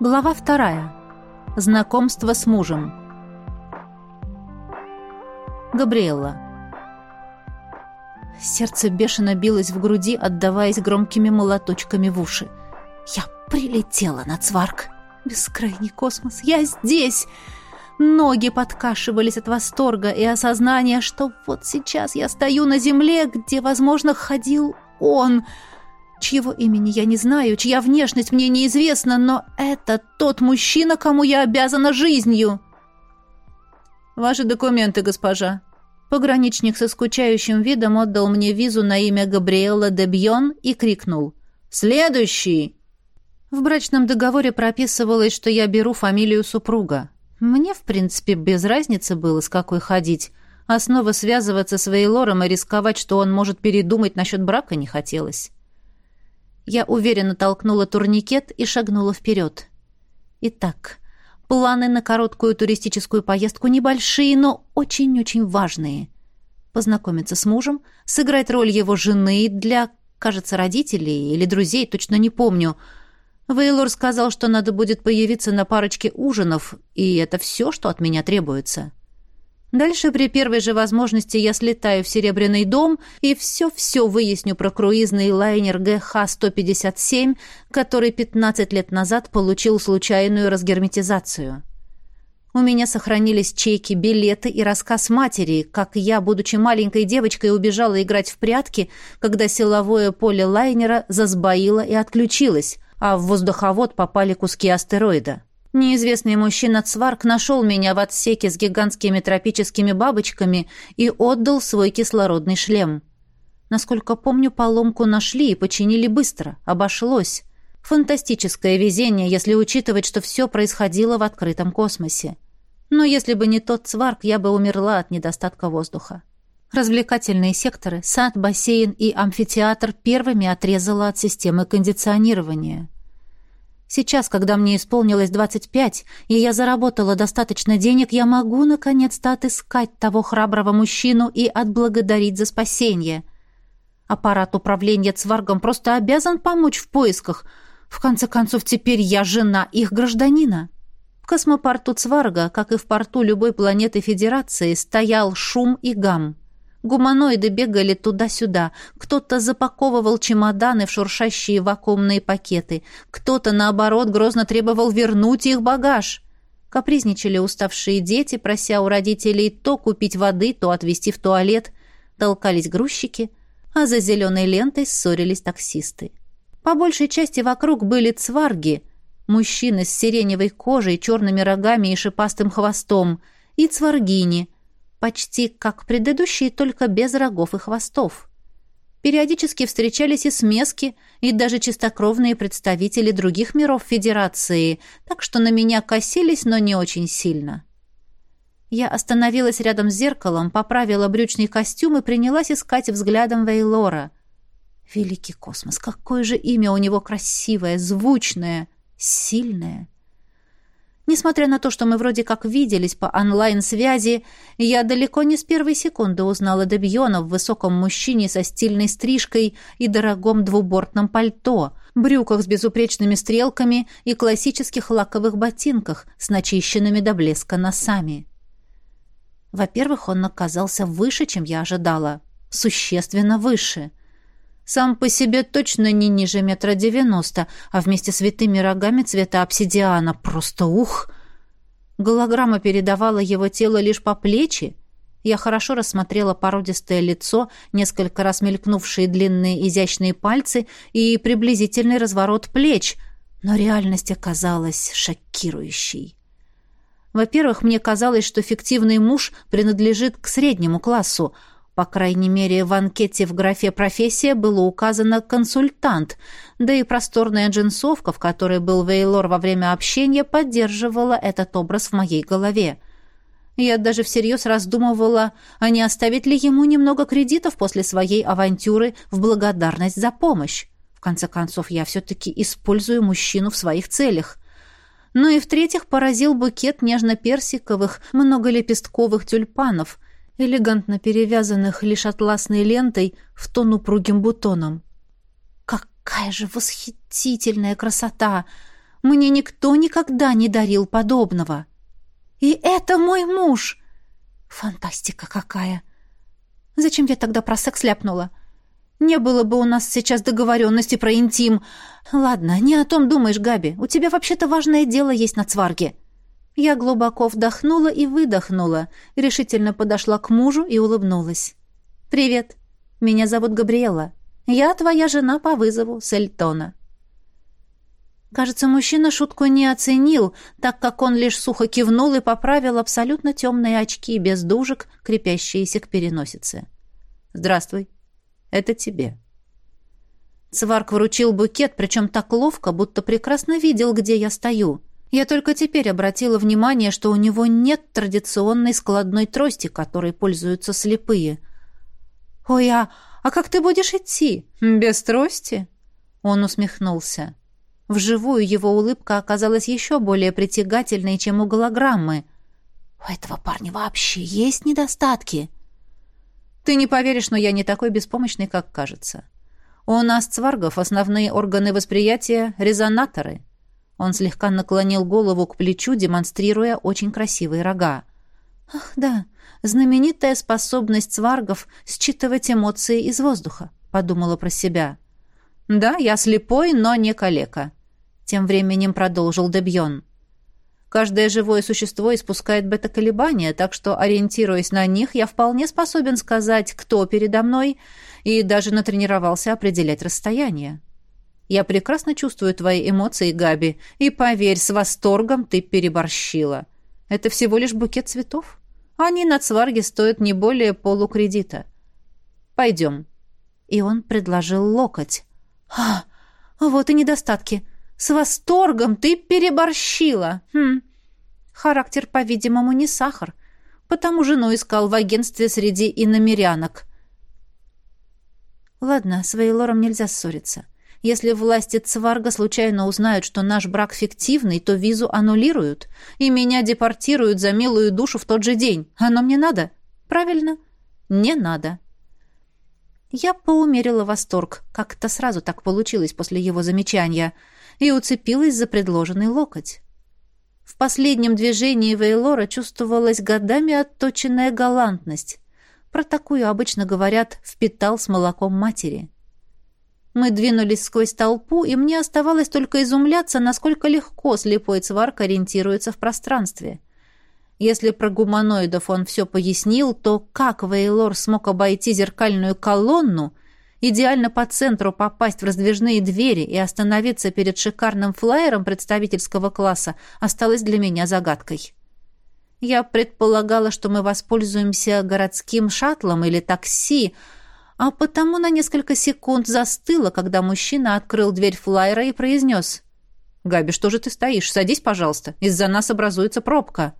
Глава вторая. Знакомство с мужем. Габриэлла. Сердце бешено билось в груди, отдаваясь громкими молоточками в уши. Я прилетела на Цварк. Бескрайний космос. Я здесь. Ноги подкашивались от восторга и осознания, что вот сейчас я стою на земле, где, возможно, ходил он — чьего имени я не знаю, чья внешность мне неизвестна, но это тот мужчина, кому я обязана жизнью. Ваши документы, госпожа. Пограничник со скучающим видом отдал мне визу на имя Габриэла Дебьон и крикнул «Следующий!». В брачном договоре прописывалось, что я беру фамилию супруга. Мне, в принципе, без разницы было, с какой ходить, а снова связываться с Вейлором и рисковать, что он может передумать насчет брака, не хотелось. Я уверенно толкнула турникет и шагнула вперед. Итак, планы на короткую туристическую поездку небольшие, но очень-очень важные. Познакомиться с мужем, сыграть роль его жены для, кажется, родителей или друзей, точно не помню. Вейлор сказал, что надо будет появиться на парочке ужинов, и это все, что от меня требуется. Дальше при первой же возможности я слетаю в Серебряный дом и все-все выясню про круизный лайнер ГХ-157, который 15 лет назад получил случайную разгерметизацию. У меня сохранились чеки, билеты и рассказ матери, как я, будучи маленькой девочкой, убежала играть в прятки, когда силовое поле лайнера засбоило и отключилось, а в воздуховод попали куски астероида. Неизвестный мужчина Цварк нашел меня в отсеке с гигантскими тропическими бабочками и отдал свой кислородный шлем. Насколько помню, поломку нашли и починили быстро. Обошлось. Фантастическое везение, если учитывать, что все происходило в открытом космосе. Но если бы не тот Цварк, я бы умерла от недостатка воздуха. Развлекательные секторы, сад, бассейн и амфитеатр первыми отрезала от системы кондиционирования – Сейчас, когда мне исполнилось 25, и я заработала достаточно денег, я могу наконец-то отыскать того храброго мужчину и отблагодарить за спасение. Аппарат управления Цваргом просто обязан помочь в поисках. В конце концов, теперь я жена их гражданина. В космопорту Цварга, как и в порту любой планеты Федерации, стоял шум и гам. Гуманоиды бегали туда-сюда. Кто-то запаковывал чемоданы в шуршащие вакуумные пакеты. Кто-то, наоборот, грозно требовал вернуть их багаж. Капризничали уставшие дети, прося у родителей то купить воды, то отвезти в туалет. Толкались грузчики, а за зеленой лентой ссорились таксисты. По большей части вокруг были цварги, мужчины с сиреневой кожей, черными рогами и шипастым хвостом, и цваргини — почти как предыдущие, только без рогов и хвостов. Периодически встречались и смески, и даже чистокровные представители других миров Федерации, так что на меня косились, но не очень сильно. Я остановилась рядом с зеркалом, поправила брючный костюм и принялась искать взглядом Вейлора. Великий космос, какое же имя у него красивое, звучное, сильное. Несмотря на то, что мы вроде как виделись по онлайн-связи, я далеко не с первой секунды узнала Дебьона в высоком мужчине со стильной стрижкой и дорогом двубортном пальто, брюках с безупречными стрелками и классических лаковых ботинках с начищенными до блеска носами. Во-первых, он оказался выше, чем я ожидала. Существенно выше. Сам по себе точно не ниже метра девяносто, а вместе с витыми рогами цвета обсидиана. Просто ух! Голограмма передавала его тело лишь по плечи. Я хорошо рассмотрела породистое лицо, несколько раз мелькнувшие длинные изящные пальцы и приблизительный разворот плеч, но реальность оказалась шокирующей. Во-первых, мне казалось, что фиктивный муж принадлежит к среднему классу — по крайней мере, в анкете в графе «профессия» было указано «консультант», да и просторная джинсовка, в которой был Вейлор во время общения, поддерживала этот образ в моей голове. Я даже всерьез раздумывала, а не оставить ли ему немного кредитов после своей авантюры в благодарность за помощь. В конце концов, я все-таки использую мужчину в своих целях. Ну и в-третьих, поразил букет нежно-персиковых, многолепестковых тюльпанов – элегантно перевязанных лишь атласной лентой в тон упругим бутоном. Какая же восхитительная красота! Мне никто никогда не дарил подобного. И это мой муж! Фантастика какая! Зачем я тогда про секс ляпнула? Не было бы у нас сейчас договоренности про интим. Ладно, не о том думаешь, Габи. У тебя вообще-то важное дело есть на цварге. Я глубоко вдохнула и выдохнула, решительно подошла к мужу и улыбнулась. «Привет. Меня зовут Габриэла. Я твоя жена по вызову с Эльтона». Кажется, мужчина шутку не оценил, так как он лишь сухо кивнул и поправил абсолютно темные очки без дужек, крепящиеся к переносице. «Здравствуй. Это тебе». Цварк вручил букет, причем так ловко, будто прекрасно видел, где я стою. Я только теперь обратила внимание, что у него нет традиционной складной трости, которой пользуются слепые. «Ой, а, а как ты будешь идти? Без трости?» Он усмехнулся. Вживую его улыбка оказалась еще более притягательной, чем у голограммы. «У этого парня вообще есть недостатки?» «Ты не поверишь, но я не такой беспомощный, как кажется. У нас, цваргов, основные органы восприятия — резонаторы». Он слегка наклонил голову к плечу, демонстрируя очень красивые рога. «Ах, да, знаменитая способность цваргов считывать эмоции из воздуха», — подумала про себя. «Да, я слепой, но не калека», тем временем продолжил Дебьон. Каждое живое существо испускает бета-колебания, так что, ориентируясь на них, я вполне способен сказать, кто передо мной, и даже натренировался определять расстояние. Я прекрасно чувствую твои эмоции, Габи, и, поверь, с восторгом ты переборщила. Это всего лишь букет цветов. Они на цварге стоят не более полукредита. Пойдем. И он предложил локоть. А, вот и недостатки. С восторгом ты переборщила. Хм. Характер, по-видимому, не сахар. Потому жену искал в агентстве среди иномерянок. Ладно, с Вейлором нельзя ссориться. Если власти Цварга случайно узнают, что наш брак фиктивный, то визу аннулируют, и меня депортируют за милую душу в тот же день. Оно мне надо? Правильно? Не надо. Я поумерила восторг. Как-то сразу так получилось после его замечания — и уцепилась за предложенный локоть. В последнем движении Вейлора чувствовалась годами отточенная галантность. Про такую обычно говорят «впитал с молоком матери». Мы двинулись сквозь толпу, и мне оставалось только изумляться, насколько легко слепой цварк ориентируется в пространстве. Если про гуманоидов он все пояснил, то как Вейлор смог обойти зеркальную колонну идеально по центру попасть в раздвижные двери и остановиться перед шикарным флайером представительского класса осталось для меня загадкой. Я предполагала, что мы воспользуемся городским шаттлом или такси, а потому на несколько секунд застыла, когда мужчина открыл дверь флайера и произнес «Габи, что же ты стоишь? Садись, пожалуйста. Из-за нас образуется пробка».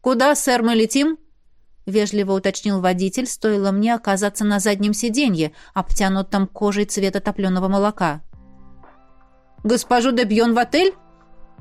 «Куда, сэр, мы летим?» — вежливо уточнил водитель, стоило мне оказаться на заднем сиденье, обтянутом кожей цвета топленого молока. «Госпожу Дебьон в отель?»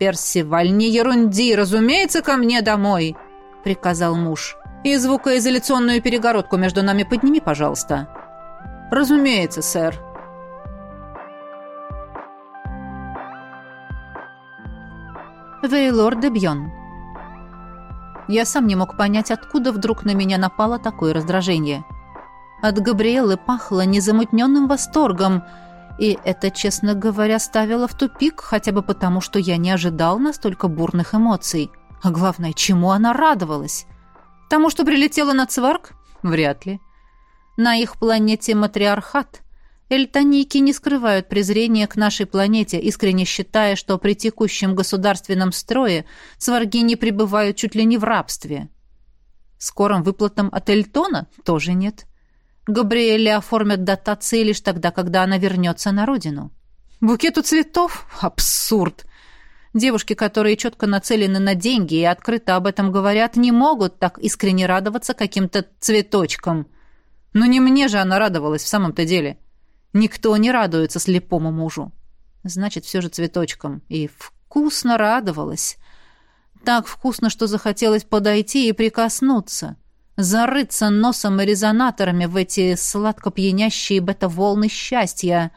«Персиваль, не ерунди, разумеется, ко мне домой!» — приказал муж. «И звукоизоляционную перегородку между нами подними, пожалуйста». «Разумеется, сэр». Вейлор Дебьон я сам не мог понять, откуда вдруг на меня напало такое раздражение. От Габриэлы пахло незамутненным восторгом, и это, честно говоря, ставило в тупик, хотя бы потому, что я не ожидал настолько бурных эмоций. А главное, чему она радовалась? Тому, что прилетела на Цварк? Вряд ли. На их планете матриархат – Эльтонийки не скрывают презрения к нашей планете, искренне считая, что при текущем государственном строе сварги не пребывают чуть ли не в рабстве. Скорым выплатам от Эльтона тоже нет. Габриэле оформят дотации лишь тогда, когда она вернется на родину. Букету цветов? Абсурд! Девушки, которые четко нацелены на деньги и открыто об этом говорят, не могут так искренне радоваться каким-то цветочкам. Но не мне же она радовалась в самом-то деле. — Никто не радуется слепому мужу. Значит, все же цветочком. И вкусно радовалась. Так вкусно, что захотелось подойти и прикоснуться. Зарыться носом и резонаторами в эти сладко пьянящие бета-волны счастья.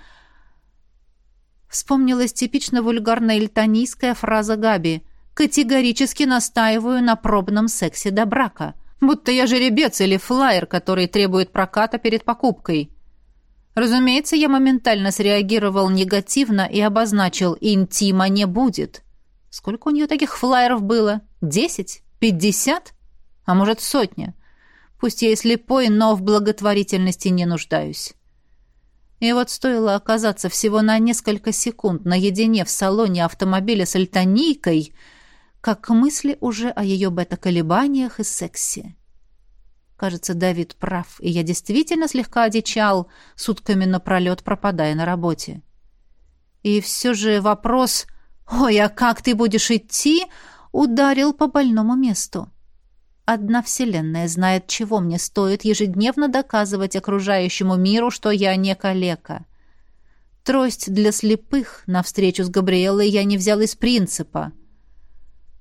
Вспомнилась типично вульгарная эльтонийская фраза Габи «Категорически настаиваю на пробном сексе до брака». Будто я жеребец или флаер, который требует проката перед покупкой. Разумеется, я моментально среагировал негативно и обозначил «интима не будет». Сколько у нее таких флаеров было? Десять? Пятьдесят? А может, сотня? Пусть я и слепой, но в благотворительности не нуждаюсь. И вот стоило оказаться всего на несколько секунд наедине в салоне автомобиля с альтанийкой, как мысли уже о ее бета-колебаниях и сексе. Кажется, Давид прав, и я действительно слегка одичал, сутками напролет пропадая на работе. И все же вопрос «Ой, а как ты будешь идти?» ударил по больному месту. Одна вселенная знает, чего мне стоит ежедневно доказывать окружающему миру, что я не калека. Трость для слепых на встречу с Габриэлой я не взял из принципа.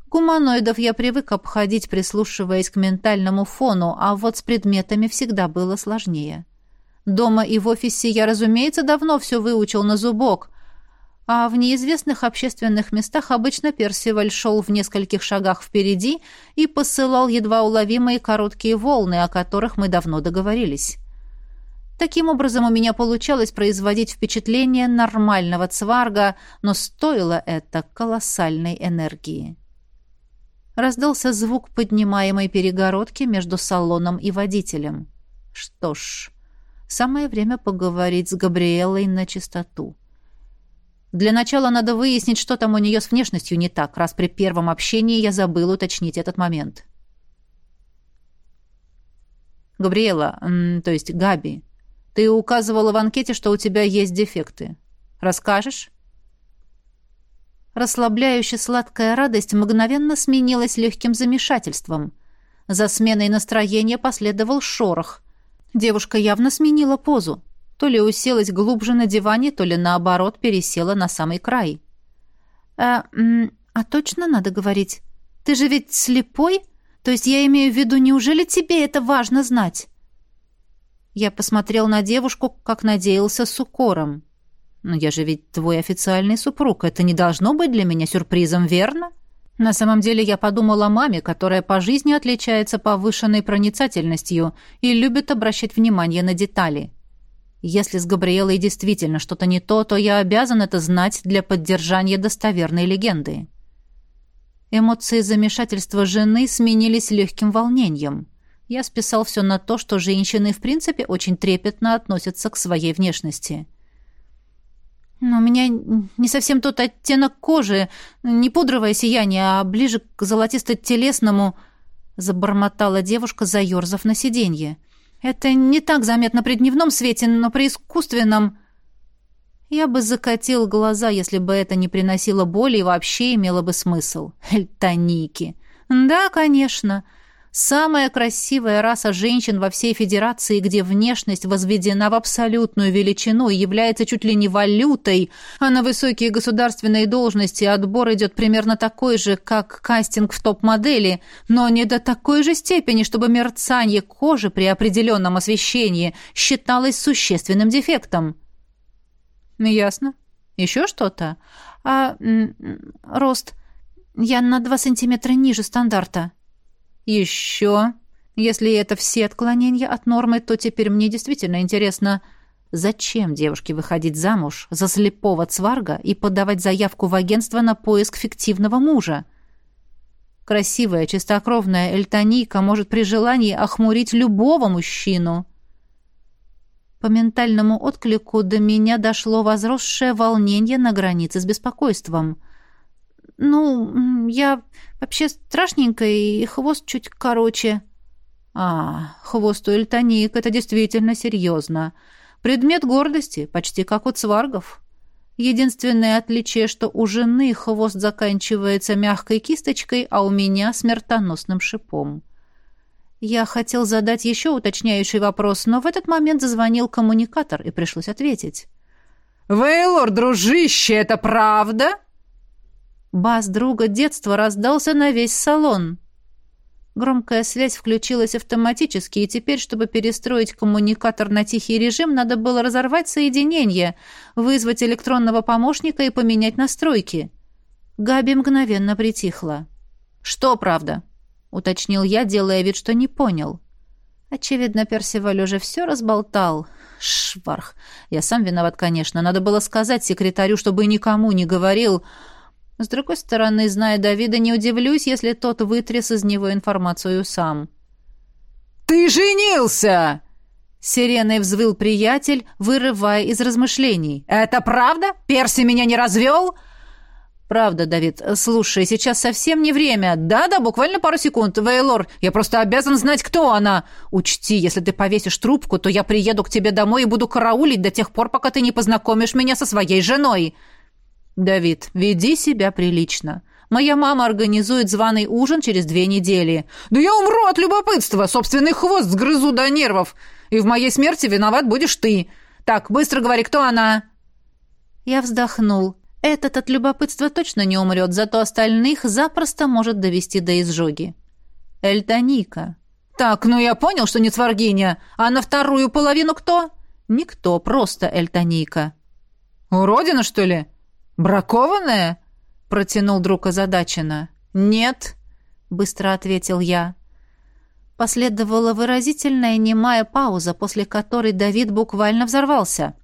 Гуманоидов я привык обходить, прислушиваясь к ментальному фону, а вот с предметами всегда было сложнее. Дома и в офисе я, разумеется, давно все выучил на зубок, а в неизвестных общественных местах обычно Персиваль шел в нескольких шагах впереди и посылал едва уловимые короткие волны, о которых мы давно договорились. Таким образом, у меня получалось производить впечатление нормального цварга, но стоило это колоссальной энергии. Раздался звук поднимаемой перегородки между салоном и водителем. Что ж, самое время поговорить с Габриэлой на чистоту. Для начала надо выяснить, что там у нее с внешностью не так, раз при первом общении я забыл уточнить этот момент. «Габриэла, то есть Габи, ты указывала в анкете, что у тебя есть дефекты. Расскажешь?» Расслабляющая сладкая радость мгновенно сменилась легким замешательством. За сменой настроения последовал шорох. Девушка явно сменила позу. То ли уселась глубже на диване, то ли наоборот пересела на самый край. «А, а точно надо говорить? Ты же ведь слепой? То есть я имею в виду, неужели тебе это важно знать?» Я посмотрел на девушку, как надеялся, с укором. «Но я же ведь твой официальный супруг. Это не должно быть для меня сюрпризом, верно?» На самом деле я подумал о маме, которая по жизни отличается повышенной проницательностью и любит обращать внимание на детали. Если с Габриэлой действительно что-то не то, то я обязан это знать для поддержания достоверной легенды. Эмоции замешательства жены сменились легким волнением. Я списал все на то, что женщины в принципе очень трепетно относятся к своей внешности. Но у меня не совсем тот оттенок кожи, не пудровое сияние, а ближе к золотисто-телесному, забормотала девушка, заерзав на сиденье. — это не так заметно при дневном свете, но при искусственном... Я бы закатил глаза, если бы это не приносило боли и вообще имело бы смысл. Эльтоники. Да, конечно. Самая красивая раса женщин во всей Федерации, где внешность возведена в абсолютную величину и является чуть ли не валютой, а на высокие государственные должности отбор идет примерно такой же, как кастинг в топ-модели, но не до такой же степени, чтобы мерцание кожи при определенном освещении считалось существенным дефектом. Ясно. Еще что-то? А рост... Я на два сантиметра ниже стандарта. Еще. Если это все отклонения от нормы, то теперь мне действительно интересно, зачем девушке выходить замуж за слепого цварга и подавать заявку в агентство на поиск фиктивного мужа? Красивая, чистокровная эльтонийка может при желании охмурить любого мужчину. По ментальному отклику до меня дошло возросшее волнение на границе с беспокойством. «Ну, я вообще страшненькая, и хвост чуть короче». «А, хвост у эльтоник — это действительно серьезно. Предмет гордости, почти как у цваргов. Единственное отличие, что у жены хвост заканчивается мягкой кисточкой, а у меня смертоносным шипом». Я хотел задать еще уточняющий вопрос, но в этот момент зазвонил коммуникатор, и пришлось ответить. «Вейлор, дружище, это правда?» Бас друга детства раздался на весь салон. Громкая связь включилась автоматически, и теперь, чтобы перестроить коммуникатор на тихий режим, надо было разорвать соединение, вызвать электронного помощника и поменять настройки. Габи мгновенно притихла. «Что правда?» — уточнил я, делая вид, что не понял. Очевидно, Персиваль уже все разболтал. Шварх. Я сам виноват, конечно. Надо было сказать секретарю, чтобы никому не говорил. С другой стороны, зная Давида, не удивлюсь, если тот вытряс из него информацию сам. «Ты женился!» Сиреной взвыл приятель, вырывая из размышлений. «Это правда? Перси меня не развел?» «Правда, Давид. Слушай, сейчас совсем не время. Да-да, буквально пару секунд. Вейлор, я просто обязан знать, кто она. Учти, если ты повесишь трубку, то я приеду к тебе домой и буду караулить до тех пор, пока ты не познакомишь меня со своей женой». «Давид, веди себя прилично. Моя мама организует званый ужин через две недели». «Да я умру от любопытства. Собственный хвост сгрызу до нервов. И в моей смерти виноват будешь ты. Так, быстро говори, кто она?» Я вздохнул. Этот от любопытства точно не умрет, зато остальных запросто может довести до изжоги. Эльтоника. «Так, ну я понял, что не Цваргиня. А на вторую половину кто?» «Никто, просто Эльтоника». «Уродина, что ли? Бракованная?» Протянул друг озадаченно. «Нет», — быстро ответил я. Последовала выразительная немая пауза, после которой Давид буквально взорвался.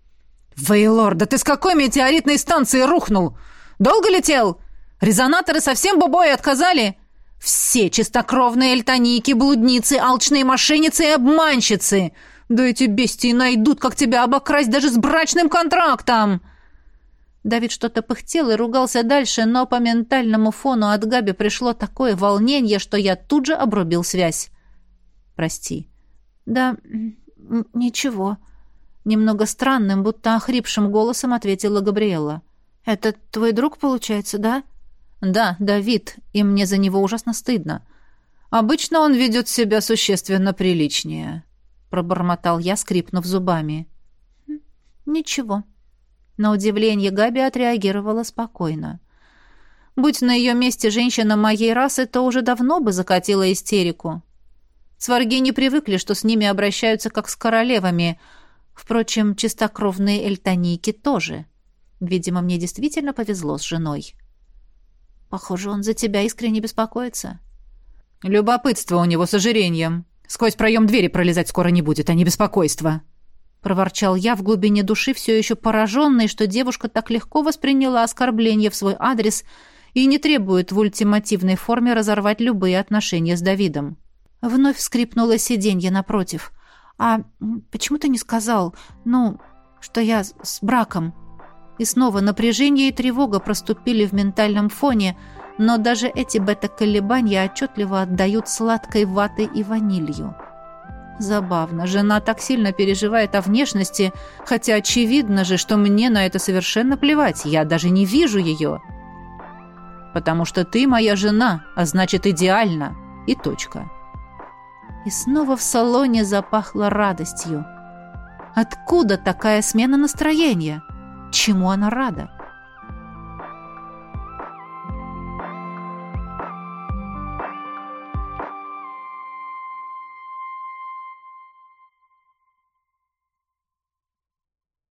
«Вейлор, да ты с какой метеоритной станции рухнул? Долго летел? Резонаторы совсем бубой отказали? Все чистокровные эльтоники, блудницы, алчные мошенницы и обманщицы! Да эти бестии найдут, как тебя обокрасть даже с брачным контрактом!» Давид что-то пыхтел и ругался дальше, но по ментальному фону от Габи пришло такое волнение, что я тут же обрубил связь. «Прости». «Да ничего», Немного странным, будто охрипшим голосом ответила Габриэла. «Это твой друг, получается, да?» «Да, Давид, и мне за него ужасно стыдно. Обычно он ведет себя существенно приличнее», — пробормотал я, скрипнув зубами. «Хм, «Ничего». На удивление Габи отреагировала спокойно. Будь на ее месте женщина моей расы, то уже давно бы закатила истерику. Сварги не привыкли, что с ними обращаются как с королевами — Впрочем, чистокровные эльтонийки тоже. Видимо, мне действительно повезло с женой. Похоже, он за тебя искренне беспокоится. Любопытство у него с ожирением. Сквозь проем двери пролезать скоро не будет, а не беспокойство. Проворчал я в глубине души, все еще пораженный, что девушка так легко восприняла оскорбление в свой адрес и не требует в ультимативной форме разорвать любые отношения с Давидом. Вновь скрипнуло сиденье напротив. «А почему ты не сказал, ну, что я с браком?» И снова напряжение и тревога проступили в ментальном фоне, но даже эти бета-колебания отчетливо отдают сладкой ватой и ванилью. Забавно, жена так сильно переживает о внешности, хотя очевидно же, что мне на это совершенно плевать, я даже не вижу ее. Потому что ты моя жена, а значит идеально, и точка. И снова в салоне запахло радостью. Откуда такая смена настроения? Чему она рада?